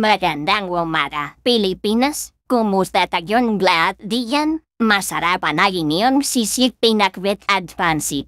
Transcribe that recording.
Magandang umaga, Pilipinas. Kumusta tayong lahat diyan? Masarap ang inyong sisig pinakwit at pansit.